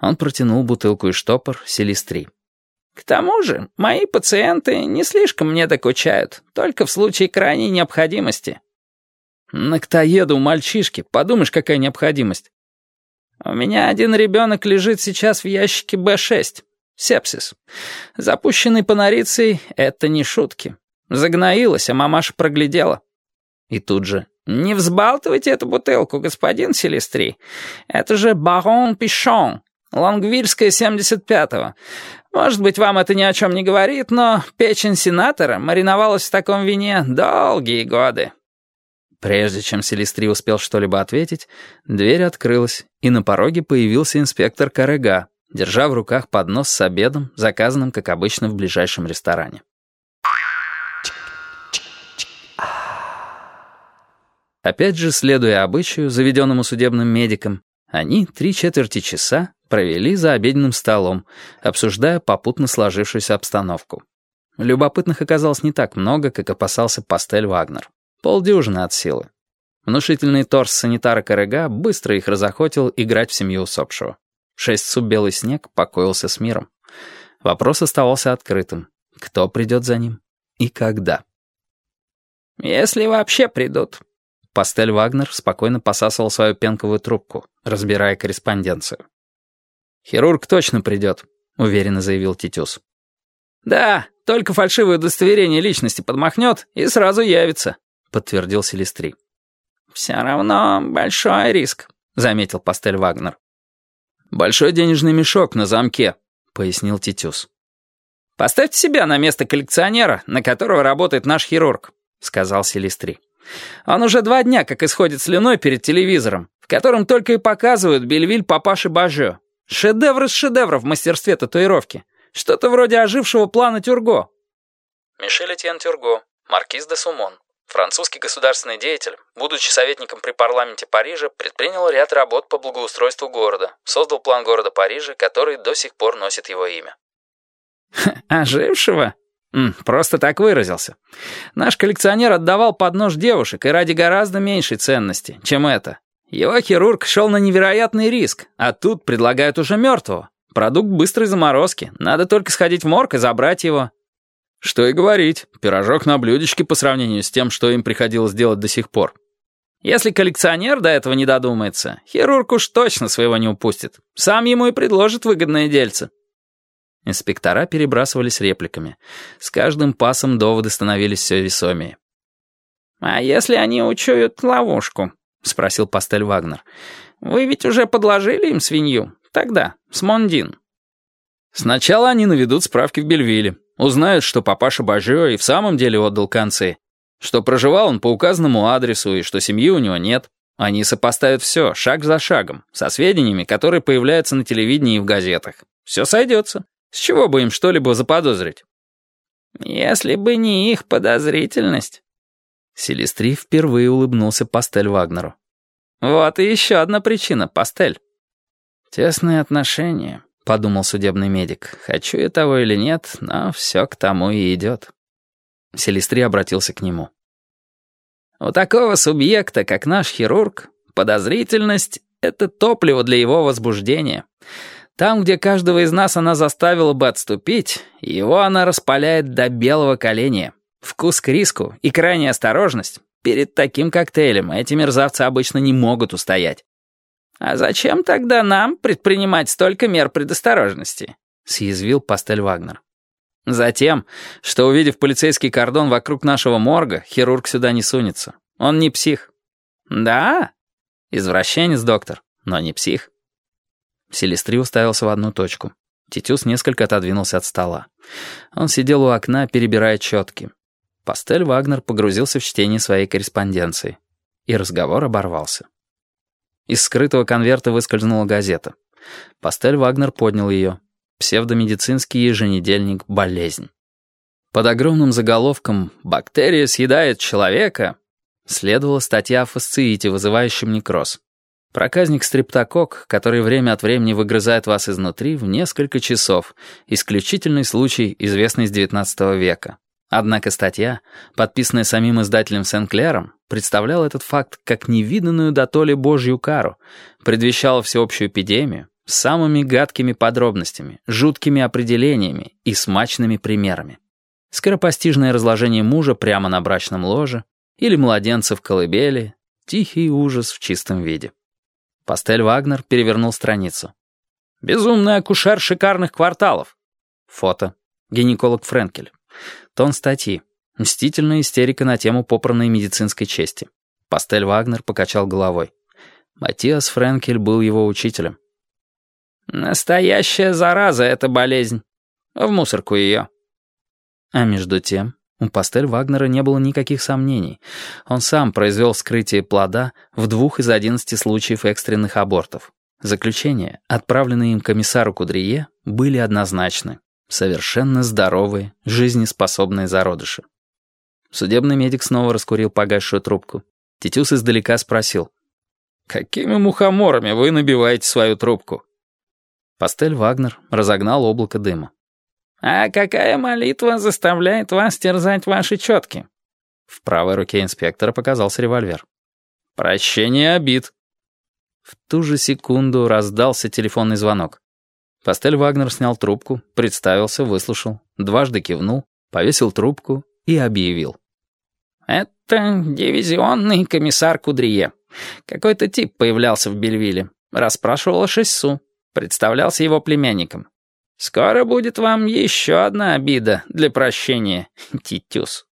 Он протянул бутылку и штопор селестри. «К тому же, мои пациенты не слишком мне докучают, только в случае крайней необходимости». «Ноктоеду у мальчишки, подумаешь, какая необходимость». «У меня один ребенок лежит сейчас в ящике Б6. Сепсис. Запущенный панорицей — это не шутки. Загноилась, а мамаша проглядела». И тут же «Не взбалтывайте эту бутылку, господин Селестри. Это же барон Пишон, Лонгвильская 75-го. Может быть, вам это ни о чем не говорит, но печень сенатора мариновалась в таком вине долгие годы». Прежде чем Селестри успел что-либо ответить, дверь открылась, и на пороге появился инспектор Карега, держа в руках поднос с обедом, заказанным, как обычно, в ближайшем ресторане. Опять же, следуя обычаю, заведенному судебным медиком, они три четверти часа провели за обеденным столом, обсуждая попутно сложившуюся обстановку. Любопытных оказалось не так много, как опасался Пастель Вагнер. Полдюжины от силы. Внушительный торс санитара Корыга быстро их разохотил играть в семью усопшего. Шесть суб белый снег покоился с миром. Вопрос оставался открытым. Кто придет за ним и когда? «Если вообще придут», Пастель Вагнер спокойно посасывал свою пенковую трубку, разбирая корреспонденцию. «Хирург точно придет», — уверенно заявил Титюс. «Да, только фальшивое удостоверение личности подмахнет и сразу явится», — подтвердил Селестри. «Все равно большой риск», — заметил Пастель Вагнер. «Большой денежный мешок на замке», — пояснил Титюс. «Поставьте себя на место коллекционера, на которого работает наш хирург», — сказал Селестри. Он уже два дня как исходит слюной перед телевизором, в котором только и показывают Бельвиль папаши Бажо. Шедевр из шедевров в мастерстве татуировки. Что-то вроде ожившего плана Тюрго. Мишель Этьен Тюрго, маркиз де Сумон. Французский государственный деятель, будучи советником при парламенте Парижа, предпринял ряд работ по благоустройству города, создал план города Парижа, который до сих пор носит его имя. «Ожившего?» «Просто так выразился. Наш коллекционер отдавал под нож девушек и ради гораздо меньшей ценности, чем это. Его хирург шел на невероятный риск, а тут предлагают уже мертвого. Продукт быстрой заморозки, надо только сходить в морг и забрать его». Что и говорить, пирожок на блюдечке по сравнению с тем, что им приходилось делать до сих пор. Если коллекционер до этого не додумается, хирург уж точно своего не упустит. Сам ему и предложит выгодное дельце. Инспектора перебрасывались репликами. С каждым пасом доводы становились все весомее. «А если они учуют ловушку?» — спросил Пастель Вагнер. «Вы ведь уже подложили им свинью? Тогда, с Мондин». «Сначала они наведут справки в Бельвилле, узнают, что папаша Бажио и в самом деле отдал концы, что проживал он по указанному адресу и что семьи у него нет. Они сопоставят все, шаг за шагом, со сведениями, которые появляются на телевидении и в газетах. Все сойдется. С чего бы им что-либо заподозрить? Если бы не их подозрительность. Селестри впервые улыбнулся Пастель Вагнеру. Вот и еще одна причина, Пастель. Тесные отношения, подумал судебный медик. Хочу я того или нет, но все к тому и идет. Селестри обратился к нему. У такого субъекта, как наш хирург, подозрительность — это топливо для его возбуждения. Там, где каждого из нас она заставила бы отступить, его она распаляет до белого коленя. Вкус к риску и крайняя осторожность. Перед таким коктейлем эти мерзавцы обычно не могут устоять. «А зачем тогда нам предпринимать столько мер предосторожности?» — съязвил Пастель Вагнер. «Затем, что, увидев полицейский кордон вокруг нашего морга, хирург сюда не сунется. Он не псих». «Да?» «Извращенец, доктор, но не псих». Селестри уставился в одну точку. Титюс несколько отодвинулся от стола. Он сидел у окна, перебирая четки. Пастель Вагнер погрузился в чтение своей корреспонденции. И разговор оборвался. Из скрытого конверта выскользнула газета. Пастель Вагнер поднял ее. Псевдомедицинский еженедельник «Болезнь». Под огромным заголовком «Бактерия съедает человека» следовала статья о фасциите, вызывающем некроз. Проказник стрептокок, который время от времени выгрызает вас изнутри в несколько часов. Исключительный случай, известный с XIX века. Однако статья, подписанная самим издателем Сен-Клером, представляла этот факт как невиданную до толи божью кару, предвещала всеобщую эпидемию, с самыми гадкими подробностями, жуткими определениями и смачными примерами. Скоропостижное разложение мужа прямо на брачном ложе или младенца в колыбели, тихий ужас в чистом виде. Пастель Вагнер перевернул страницу. «Безумный акушер шикарных кварталов». Фото. Гинеколог Френкель. Тон статьи. Мстительная истерика на тему попранной медицинской чести. Пастель Вагнер покачал головой. Матиас Френкель был его учителем. «Настоящая зараза — эта болезнь. В мусорку ее». А между тем, у Пастель Вагнера не было никаких сомнений. Он сам произвел вскрытие плода в двух из одиннадцати случаев экстренных абортов. Заключения, отправленные им комиссару Кудрие, были однозначны. Совершенно здоровые, жизнеспособные зародыши. Судебный медик снова раскурил погасшую трубку. Тетюс издалека спросил. «Какими мухоморами вы набиваете свою трубку?» Пастель Вагнер разогнал облако дыма. «А какая молитва заставляет вас терзать ваши четки?» В правой руке инспектора показался револьвер. «Прощение обид». В ту же секунду раздался телефонный звонок. Пастель Вагнер снял трубку, представился, выслушал, дважды кивнул, повесил трубку и объявил. «Это дивизионный комиссар Кудрие. Какой-то тип появлялся в Бельвилле. Расспрашивал о Шессу. Представлялся его племянником. Скоро будет вам еще одна обида для прощения, Титюс».